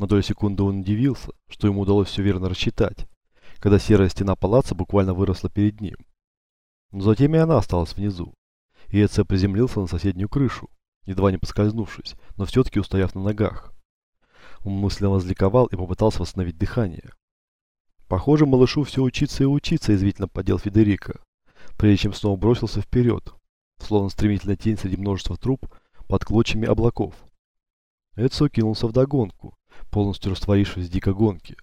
На долю секунды он удивился, что ему удалось все верно рассчитать, когда серая стена палаца буквально выросла перед ним. Но затем и она осталась внизу, и Эце приземлился на соседнюю крышу, едва не поскользнувшись, но все-таки устояв на ногах. Он мысленно возликовал и попытался восстановить дыхание. Похоже, малышу все учиться и учиться, извительно подел Федерико, прежде чем снова бросился вперед, словно стремительная тень среди множества труб под клочьями облаков. Эдсо кинулся в догонку, полностью растворившись в дикой гонке.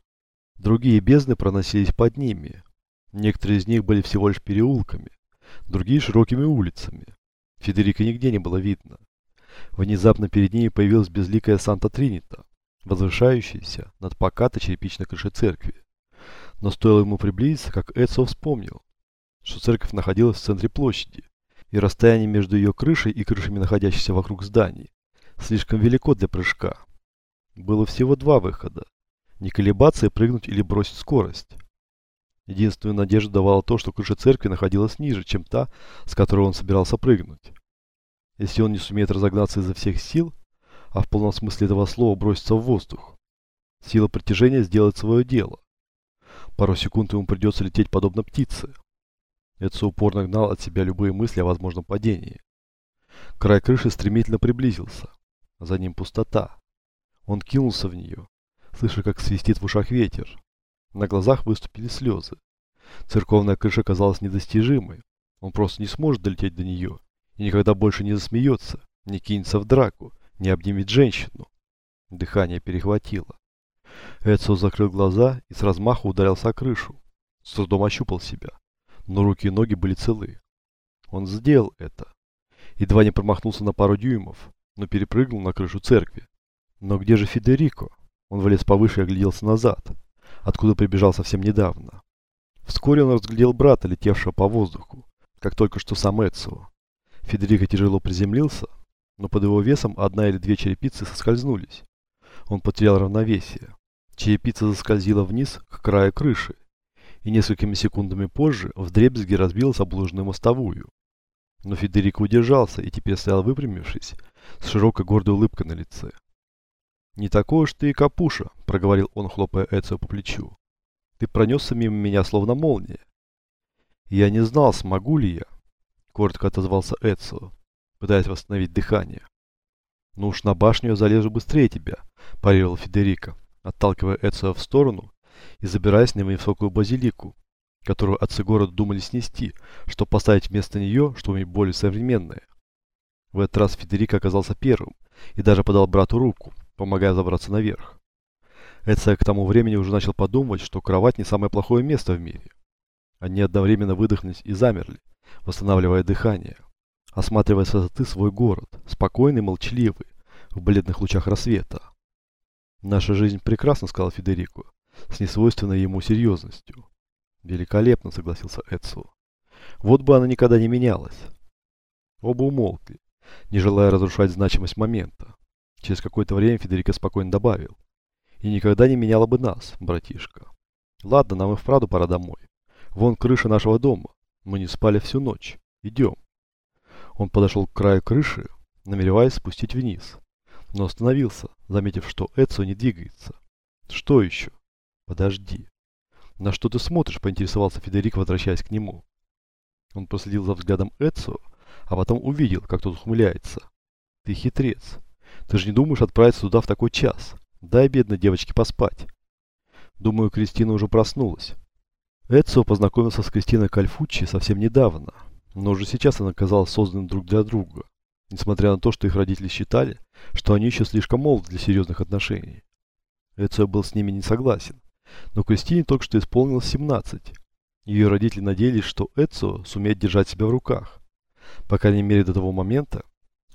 Другие бездны проносились под ними. Некоторые из них были всего лишь переулками, другие широкими улицами. Федерика нигде не было видно. Внезапно перед ними появилась безликая Санта-Тринита, возвышающаяся над покатой черепичной крышей церкви. Но стоило ему приблизиться, как Эдсо вспомнил, что церковь находилась в центре площади, и расстояние между ее крышей и крышами, находящихся вокруг зданий, слишком велико для прыжка. Было всего два выхода. Не колебаться и прыгнуть или бросить скорость. Единственную надежду давало то, что крыша церкви находилась ниже, чем та, с которой он собирался прыгнуть. Если он не сумеет разогнаться изо всех сил, а в полном смысле этого слова броситься в воздух, сила притяжения сделает свое дело. Пару секунд ему придется лететь подобно птице. Эдсо упорно гнал от себя любые мысли о возможном падении. Край крыши стремительно приблизился. За ним пустота. Он кинулся в нее, слыша, как свистит в ушах ветер. На глазах выступили слезы. Церковная крыша казалась недостижимой. Он просто не сможет долететь до нее и никогда больше не засмеется, не кинется в драку, не обнимет женщину. Дыхание перехватило. Эдсо закрыл глаза и с размаху ударился о крышу. С трудом ощупал себя, но руки и ноги были целы. Он сделал это. Едва не промахнулся на пару дюймов, но перепрыгнул на крышу церкви. Но где же Федерико? Он вылез повыше и огляделся назад, откуда прибежал совсем недавно. Вскоре он разглядел брата, летевшего по воздуху, как только что сам Эцио. Федерико тяжело приземлился, но под его весом одна или две черепицы соскользнулись. Он потерял равновесие. Черепица заскользила вниз к краю крыши, и несколькими секундами позже вдребезги разбилась облужную мостовую. Но Федерико удержался и теперь стоял выпрямившись, с широкой гордой улыбкой на лице. «Не такой уж ты и капуша», — проговорил он, хлопая Эцио по плечу. «Ты пронесся мимо меня, словно молния». «Я не знал, смогу ли я», — коротко отозвался Эцио, пытаясь восстановить дыхание. «Ну уж на башню я залезу быстрее тебя», – парировал Федерико, отталкивая Эцио в сторону и забираясь на невысокую базилику, которую отцы города думали снести, чтобы поставить вместо нее что-нибудь более современное. В этот раз Федерико оказался первым и даже подал брату руку, помогая забраться наверх. Эцио к тому времени уже начал подумывать, что кровать не самое плохое место в мире. Они одновременно выдохнулись и замерли, восстанавливая дыхание осматривая с высоты свой город, спокойный, молчаливый, в бледных лучах рассвета. «Наша жизнь прекрасна», — сказал Федерико, с несвойственной ему серьезностью. «Великолепно», — согласился Эдсо. «Вот бы она никогда не менялась». Оба умолкли, не желая разрушать значимость момента. Через какое-то время Федерико спокойно добавил. «И никогда не меняла бы нас, братишка. Ладно, нам и вправду пора домой. Вон крыша нашего дома. Мы не спали всю ночь. Идем». Он подошел к краю крыши, намереваясь спустить вниз, но остановился, заметив, что Эдсо не двигается. «Что еще?» «Подожди». «На что ты смотришь?» – поинтересовался Федерик, возвращаясь к нему. Он проследил за взглядом Эдсо, а потом увидел, как тот ухмыляется. «Ты хитрец. Ты же не думаешь отправиться туда в такой час? Дай бедной девочке поспать». Думаю, Кристина уже проснулась. Эдсо познакомился с Кристиной Кальфуччи совсем недавно, но уже сейчас она казалась созданной друг для друга, несмотря на то, что их родители считали, что они еще слишком молоды для серьезных отношений. Эцио был с ними не согласен, но Кристине только что исполнилось 17. Ее родители надеялись, что Эцио сумеет держать себя в руках, по крайней мере до того момента,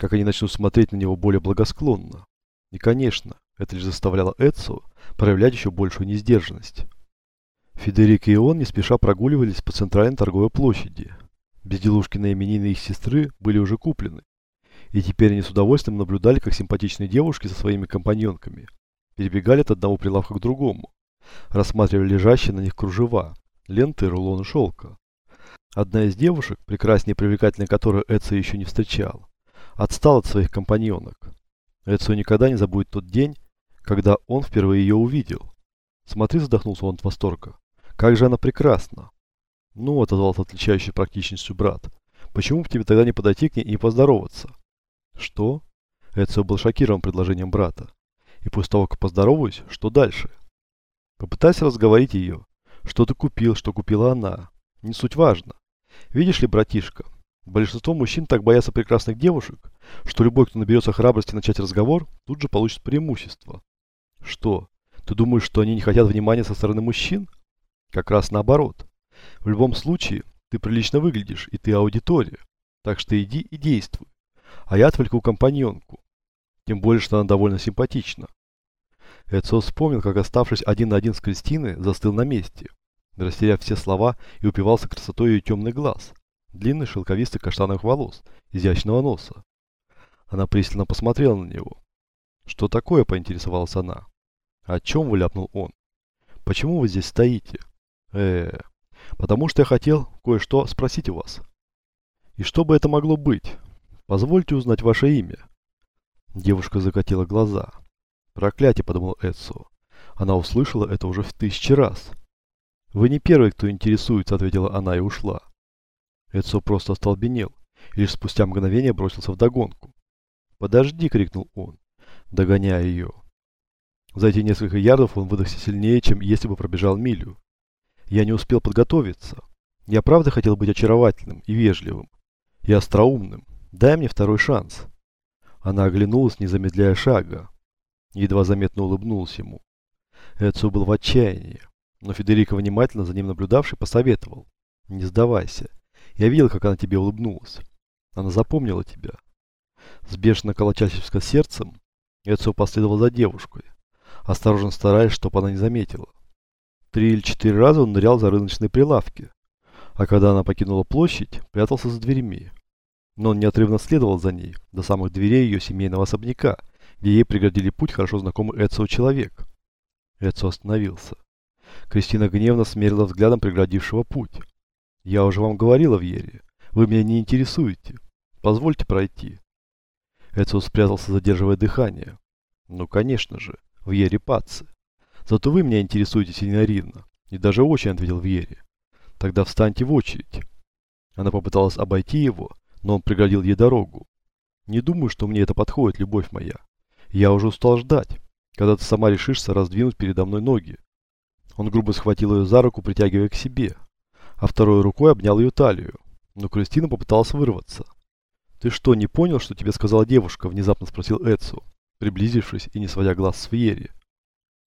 как они начнут смотреть на него более благосклонно. И, конечно, это лишь заставляло Эцио проявлять еще большую несдержанность. Федерик и он не спеша прогуливались по центральной торговой площади, Безделушки на именины их сестры были уже куплены. И теперь они с удовольствием наблюдали, как симпатичные девушки со своими компаньонками перебегали от одного прилавка к другому, рассматривали лежащие на них кружева, ленты и рулоны шелка. Одна из девушек, прекраснее и привлекательной которой Эцио еще не встречал, отстал от своих компаньонок. Эцио никогда не забудет тот день, когда он впервые ее увидел. Смотри, задохнулся он от восторга. Как же она прекрасна. Ну, отозвался отличающий практичностью брат. Почему бы тебе тогда не подойти к ней и не поздороваться? Что? Эцио был шокирован предложением брата. И после того, как поздороваюсь, что дальше? Попытайся разговорить ее. Что ты купил, что купила она. Не суть важно. Видишь ли, братишка, большинство мужчин так боятся прекрасных девушек, что любой, кто наберется храбрости начать разговор, тут же получит преимущество. Что? Ты думаешь, что они не хотят внимания со стороны мужчин? Как раз наоборот. В любом случае, ты прилично выглядишь, и ты аудитория. Так что иди и действуй. А я отвлеку компаньонку. Тем более, что она довольно симпатична. Эдсо вспомнил, как оставшись один на один с Кристиной, застыл на месте, растеряв все слова и упивался красотой ее темных глаз, длинных шелковистых каштановых волос, изящного носа. Она пристально посмотрела на него. «Что такое?» – поинтересовалась она. «О чем вы?» – ляпнул он. «Почему вы здесь стоите?» э, -э потому что я хотел кое-что спросить у вас». «И что бы это могло быть? Позвольте узнать ваше имя». Девушка закатила глаза. «Проклятие», — подумал Эдсо. Она услышала это уже в тысячи раз. «Вы не первый, кто интересуется», — ответила она и ушла. Эдсо просто остолбенел и лишь спустя мгновение бросился в догонку. «Подожди!» — крикнул он, догоняя ее. За эти несколько ярдов он выдохся сильнее, чем если бы пробежал милю. Я не успел подготовиться. Я правда хотел быть очаровательным и вежливым. И остроумным. Дай мне второй шанс. Она оглянулась, не замедляя шага. Едва заметно улыбнулась ему. Эцио был в отчаянии, но Федерико, внимательно за ним наблюдавший, посоветовал. «Не сдавайся. Я видел, как она тебе улыбнулась. Она запомнила тебя». С бешено колотящимся сердцем Эцио последовал за девушкой, осторожно стараясь, чтобы она не заметила. Три или четыре раза он нырял за рыночные прилавки, а когда она покинула площадь, прятался за дверьми но он неотрывно следовал за ней, до самых дверей ее семейного особняка, где ей преградили путь хорошо знакомый Эдсо человек. Эдсо остановился. Кристина гневно смерила взглядом преградившего путь. «Я уже вам говорила, Вьере, вы меня не интересуете. Позвольте пройти». Эдсо спрятался, задерживая дыхание. «Ну, конечно же, Вьере Пацци. Зато вы меня интересуете, синьорина, и даже очень ответил Вьере. Тогда встаньте в очередь». Она попыталась обойти его, но он преградил ей дорогу. Не думаю, что мне это подходит, любовь моя. Я уже устал ждать, когда ты сама решишься раздвинуть передо мной ноги. Он грубо схватил ее за руку, притягивая к себе, а второй рукой обнял ее талию, но Кристина попыталась вырваться. «Ты что, не понял, что тебе сказала девушка?» – внезапно спросил Эдсу, приблизившись и не сводя глаз с Фьери.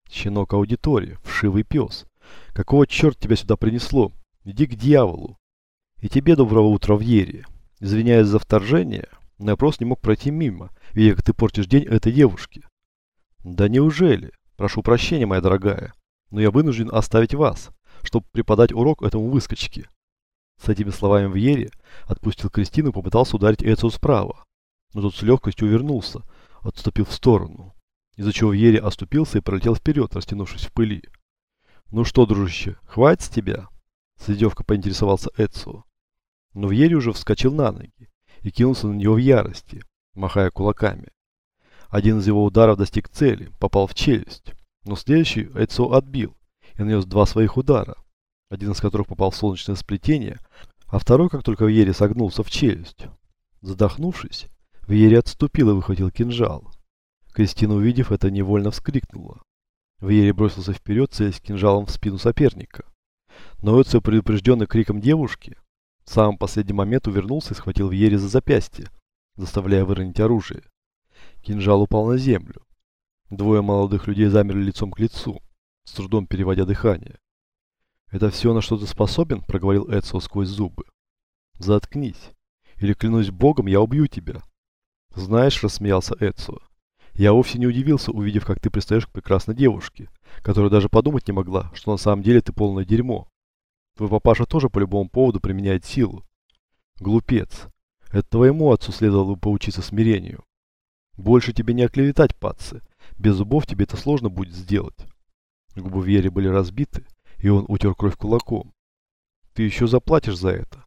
«Щенок аудитории, вшивый пес. Какого черт тебя сюда принесло? Иди к дьяволу!» «И тебе доброго утра, Вьери!» Извиняюсь за вторжение, но я просто не мог пройти мимо, видя, как ты портишь день этой девушки. Да неужели? Прошу прощения, моя дорогая, но я вынужден оставить вас, чтобы преподать урок этому выскочке. С этими словами в Ере отпустил Кристину и попытался ударить Эцио справа, но тот с легкостью увернулся, отступив в сторону, из-за чего Ере оступился и пролетел вперед, растянувшись в пыли. «Ну что, дружище, хватит с тебя?» С поинтересовался Эцио. Но Вьери уже вскочил на ноги и кинулся на него в ярости, махая кулаками. Один из его ударов достиг цели, попал в челюсть, но следующий Эцо отбил и нанес два своих удара, один из которых попал в солнечное сплетение, а второй, как только Вьери согнулся в челюсть. Задохнувшись, Вьери отступил и выхватил кинжал. Кристина, увидев это, невольно вскрикнула. Вьери бросился вперед, целясь кинжалом в спину соперника. Но Эцио, предупрежденный криком девушки, в самый последний момент увернулся и схватил Вьери за запястье, заставляя выронить оружие. Кинжал упал на землю. Двое молодых людей замерли лицом к лицу, с трудом переводя дыхание. «Это все, на что ты способен?» – проговорил Эдсо сквозь зубы. «Заткнись, или, клянусь богом, я убью тебя». «Знаешь», – рассмеялся Эдсо, – «я вовсе не удивился, увидев, как ты пристаешь к прекрасной девушке, которая даже подумать не могла, что на самом деле ты полное дерьмо. Твой папаша тоже по любому поводу применяет силу. Глупец. Это твоему отцу следовало бы поучиться смирению. Больше тебе не оклеветать, пацы. Без зубов тебе это сложно будет сделать. Губы Вере были разбиты, и он утер кровь кулаком. Ты еще заплатишь за это.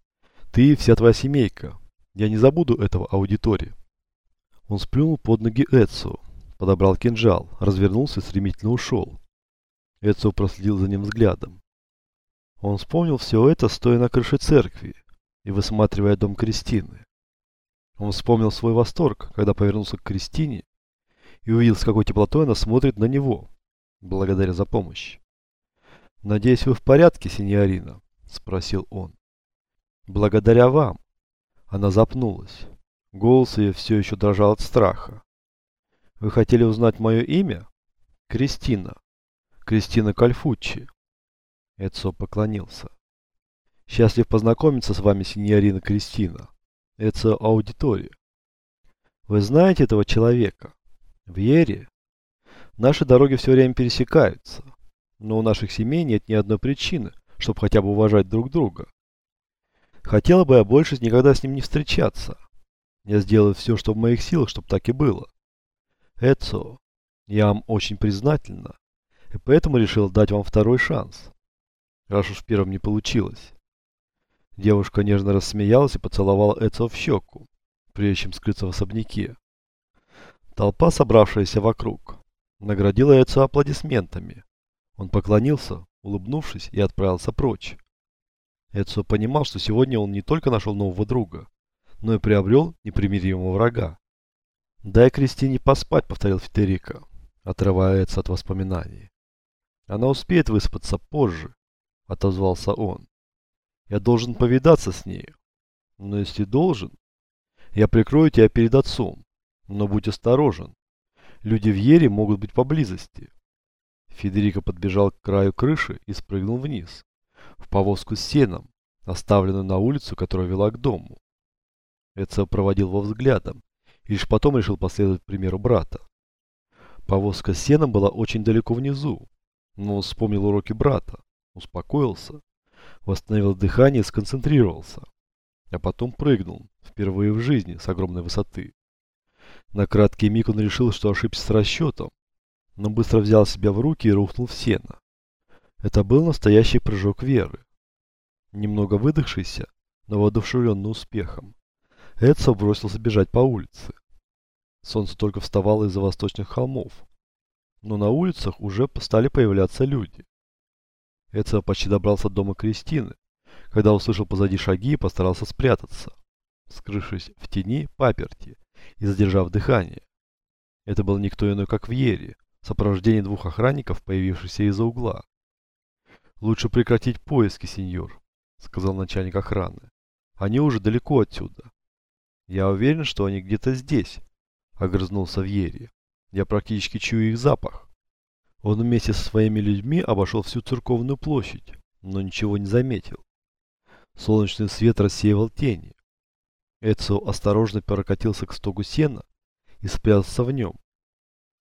Ты и вся твоя семейка. Я не забуду этого аудитории. Он сплюнул под ноги Эдсу, подобрал кинжал, развернулся и стремительно ушел. Эцио проследил за ним взглядом. Он вспомнил все это, стоя на крыше церкви и высматривая дом Кристины. Он вспомнил свой восторг, когда повернулся к Кристине и увидел, с какой теплотой она смотрит на него, благодаря за помощь. «Надеюсь, вы в порядке, синьорина?» – спросил он. «Благодаря вам». Она запнулась. Голос ее все еще дрожал от страха. «Вы хотели узнать мое имя?» «Кристина. Кристина Кальфуччи». Эцо поклонился. «Счастлив познакомиться с вами, синьорина Кристина. Эцо аудитория. Вы знаете этого человека? В Ере? Наши дороги все время пересекаются, но у наших семей нет ни одной причины, чтобы хотя бы уважать друг друга. Хотела бы я больше никогда с ним не встречаться. Я сделаю все, что в моих силах, чтобы так и было. Эцо, я вам очень признательна, и поэтому решил дать вам второй шанс. Раз уж в первом не получилось. Девушка нежно рассмеялась и поцеловала Эцо в щеку, прежде чем скрыться в особняке. Толпа, собравшаяся вокруг, наградила Эцо аплодисментами. Он поклонился, улыбнувшись, и отправился прочь. Эцо понимал, что сегодня он не только нашел нового друга, но и приобрел непримиримого врага. «Дай Кристине поспать», — повторил Федерико, отрывая от воспоминаний. «Она успеет выспаться позже», — отозвался он. «Я должен повидаться с ней. Но если должен, я прикрою тебя перед отцом. Но будь осторожен. Люди в Ере могут быть поблизости. Федерико подбежал к краю крыши и спрыгнул вниз, в повозку с сеном, оставленную на улицу, которая вела к дому. Эцио проводил его взглядом и лишь потом решил последовать примеру брата. Повозка с сеном была очень далеко внизу, но он вспомнил уроки брата, успокоился, восстановил дыхание и сконцентрировался, а потом прыгнул, впервые в жизни, с огромной высоты. На краткий миг он решил, что ошибся с расчетом, но быстро взял себя в руки и рухнул в сено. Это был настоящий прыжок веры. Немного выдохшийся, но воодушевленный успехом, Эдсо бросился бежать по улице. Солнце только вставало из-за восточных холмов, но на улицах уже стали появляться люди. Эдсо почти добрался до дома Кристины, когда услышал позади шаги и постарался спрятаться, скрывшись в тени паперти и задержав дыхание. Это был никто иной, как Вьери, в сопровождении двух охранников, появившихся из-за угла. «Лучше прекратить поиски, сеньор», — сказал начальник охраны. «Они уже далеко отсюда». «Я уверен, что они где-то здесь», — огрызнулся Вьери. «Я практически чую их запах». Он вместе со своими людьми обошел всю церковную площадь, но ничего не заметил. Солнечный свет рассеивал тени, Эцио осторожно прокатился к стогу сена и спрятался в нем.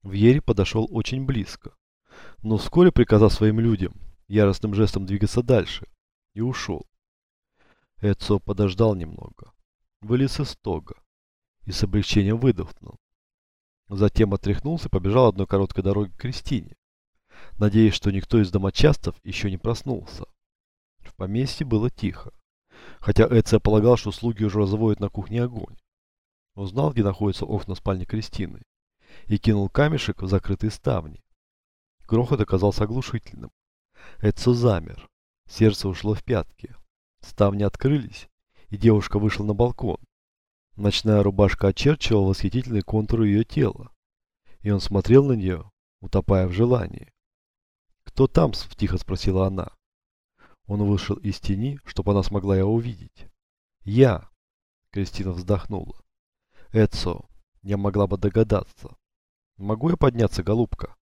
Вьери подошел очень близко, но вскоре приказал своим людям яростным жестом двигаться дальше и ушел. Эцио подождал немного, вылез из стога и с облегчением выдохнул. Затем отряхнулся и побежал одной короткой дорогой к Кристине, надеясь, что никто из домочадцев еще не проснулся. В поместье было тихо хотя Эция полагал, что слуги уже разводят на кухне огонь. Он знал, где находятся окна спальни Кристины, и кинул камешек в закрытые ставни. Грохот оказался оглушительным. Эдсо замер. Сердце ушло в пятки. Ставни открылись, и девушка вышла на балкон. Ночная рубашка очерчивала восхитительный контур ее тела, и он смотрел на нее, утопая в желании. «Кто там?» – тихо спросила она. Он вышел из тени, чтобы она смогла его увидеть. «Я!» – Кристина вздохнула. «Эдсо, я могла бы догадаться. Могу я подняться, голубка?»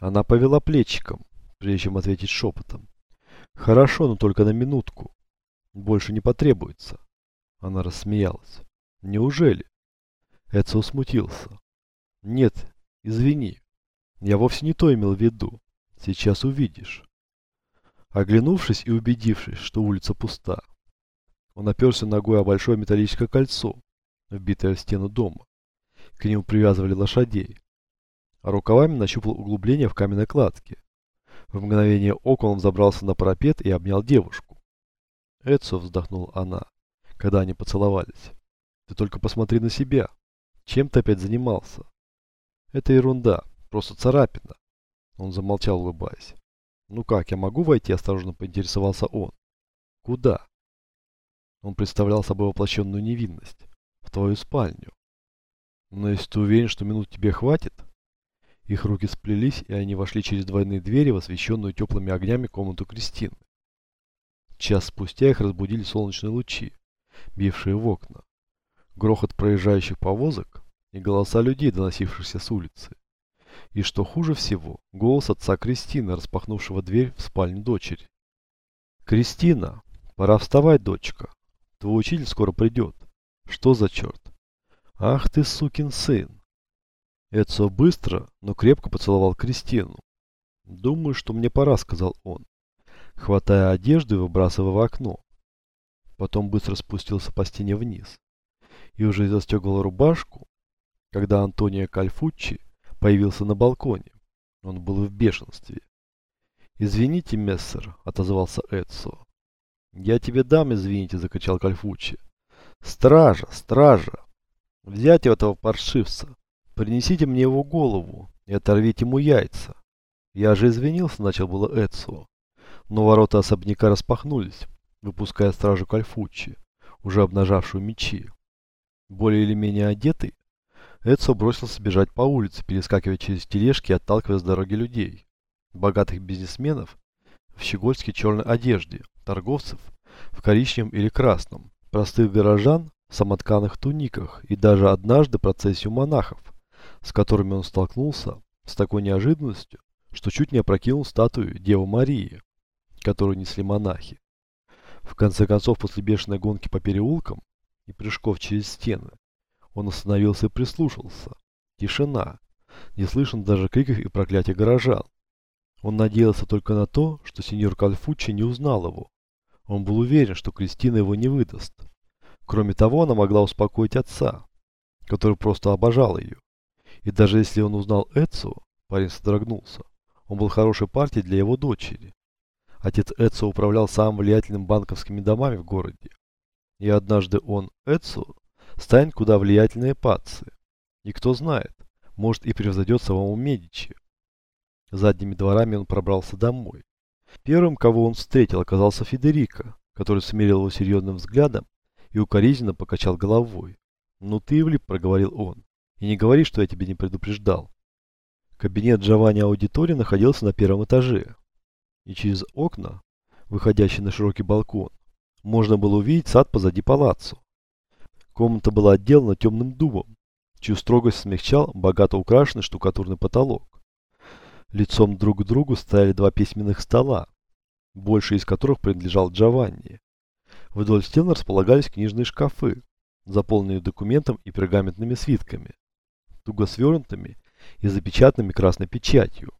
Она повела плечиком, прежде чем ответить шепотом. «Хорошо, но только на минутку. Больше не потребуется». Она рассмеялась. «Неужели?» Эдсо смутился. «Нет, извини. Я вовсе не то имел в виду. Сейчас увидишь». Оглянувшись и убедившись, что улица пуста, он оперся ногой о большое металлическое кольцо, вбитое в стену дома. К нему привязывали лошадей. А рукавами нащупал углубление в каменной кладке. В мгновение ока он взобрался на парапет и обнял девушку. «Эдсо», — вздохнула она, когда они поцеловались, — «ты только посмотри на себя. Чем ты опять занимался?» Это ерунда, просто царапина. Он замолчал, улыбаясь. Ну как, я могу войти? Осторожно поинтересовался он. Куда? Он представлял собой воплощенную невинность. В твою спальню. Но если ты уверен, что минут тебе хватит... Их руки сплелись, и они вошли через двойные двери в освещенную теплыми огнями комнату Кристины. Час спустя их разбудили солнечные лучи, бившие в окна, грохот проезжающих повозок и голоса людей, доносившихся с улицы. И что хуже всего, голос отца Кристины, распахнувшего дверь в спальню дочери. «Кристина, пора вставать, дочка. Твой учитель скоро придет. Что за черт? Ах ты, сукин сын!» Эдсо быстро, но крепко поцеловал Кристину. «Думаю, что мне пора», — сказал он, хватая одежду и выбрасывая в окно. Потом быстро спустился по стене вниз и уже застегивал рубашку, когда Антонио Кальфуччи появился на балконе. Он был в бешенстве. «Извините, мессер», — отозвался Эдсо. «Я тебе дам, извините», — закричал Кальфуччи. «Стража, стража! Взять этого паршивца! Принесите мне его голову и оторвите ему яйца!» «Я же извинился», — начал было Эдсо. Но ворота особняка распахнулись, выпуская стражу Кальфуччи, уже обнажавшую мечи. Более или менее одетый, Эдсо бросился бежать по улице, перескакивая через тележки и отталкивая с дороги людей. Богатых бизнесменов в щегольской черной одежде, торговцев в коричневом или красном, простых горожан в самотканых туниках и даже однажды процессию монахов, с которыми он столкнулся с такой неожиданностью, что чуть не опрокинул статую Девы Марии, которую несли монахи. В конце концов, после бешеной гонки по переулкам и прыжков через стены, он остановился и прислушался. Тишина. Не слышен даже криков и проклятий горожан. Он надеялся только на то, что сеньор Кальфуччи не узнал его. Он был уверен, что Кристина его не выдаст. Кроме того, она могла успокоить отца, который просто обожал ее. И даже если он узнал Эцу, парень содрогнулся. Он был хорошей партией для его дочери. Отец Эцу управлял самым влиятельным банковскими домами в городе. И однажды он, Эцу, станет куда влиятельнее Пацци. И кто знает, может и превзойдет самому Медичи. Задними дворами он пробрался домой. Первым, кого он встретил, оказался Федерико, который смирил его серьезным взглядом и укоризненно покачал головой. «Ну ты влип», — проговорил он, — «и не говори, что я тебе не предупреждал». Кабинет Джованни Аудитори находился на первом этаже, и через окна, выходящие на широкий балкон, можно было увидеть сад позади палаццо. Комната была отделана темным дубом, чью строгость смягчал богато украшенный штукатурный потолок. Лицом друг к другу стояли два письменных стола, больше из которых принадлежал Джованни. Вдоль стен располагались книжные шкафы, заполненные документом и пергаментными свитками, туго свернутыми и запечатанными красной печатью.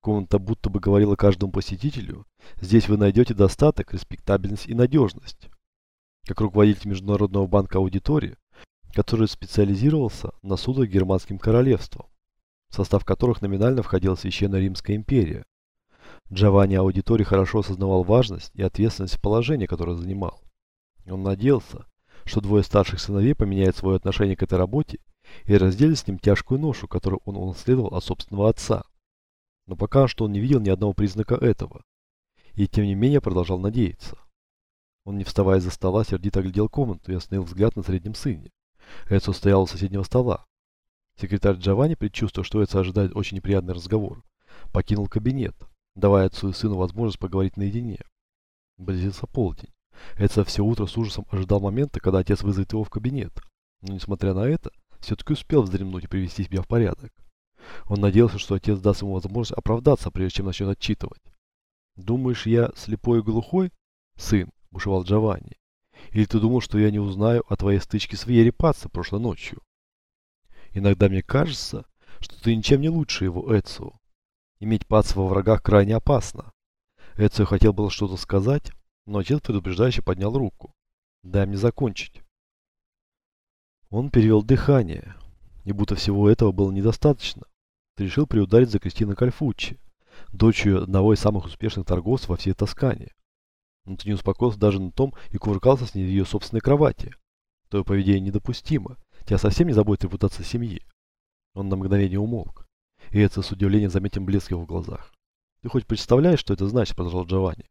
Комната будто бы говорила каждому посетителю, здесь вы найдете достаток, респектабельность и надежность как руководитель Международного банка аудитории, который специализировался на судах германским королевством, в состав которых номинально входила Священная Римская империя. Джованни Аудитори хорошо осознавал важность и ответственность положения, которое занимал. Он надеялся, что двое старших сыновей поменяют свое отношение к этой работе и разделят с ним тяжкую ношу, которую он унаследовал от собственного отца. Но пока что он не видел ни одного признака этого. И тем не менее продолжал надеяться. Он, не вставая за стола, сердито оглядел комнату и остановил взгляд на среднем сыне. Эдсо стоял у соседнего стола. Секретарь Джованни, предчувствуя, что Эдсо ожидает очень неприятный разговор, покинул кабинет, давая отцу и сыну возможность поговорить наедине. Близился полдень. Эдсо все утро с ужасом ожидал момента, когда отец вызовет его в кабинет. Но, несмотря на это, все-таки успел вздремнуть и привести себя в порядок. Он надеялся, что отец даст ему возможность оправдаться, прежде чем начнет отчитывать. «Думаешь, я слепой и глухой, сын?» Бушевал Джованни. Или ты думал, что я не узнаю о твоей стычке с Вьери Паца прошлой ночью? Иногда мне кажется, что ты ничем не лучше его, Эцио. Иметь Паца во врагах крайне опасно. Эцио хотел было что-то сказать, но отец предупреждающе поднял руку. Дай мне закончить. Он перевел дыхание, и будто всего этого было недостаточно. Ты решил приударить за Кристиной Кальфуччи, дочерью одного из самых успешных торговцев во всей Тоскане. Но ты не успокоился даже на том и кувыркался с ней в ее собственной кровати. Твое поведение недопустимо. Тебя совсем не заботит репутация семьи. Он на мгновение умолк, и это с удивлением заметил блеск в его глазах. «Ты хоть представляешь, что это значит?» – продолжал Джованни.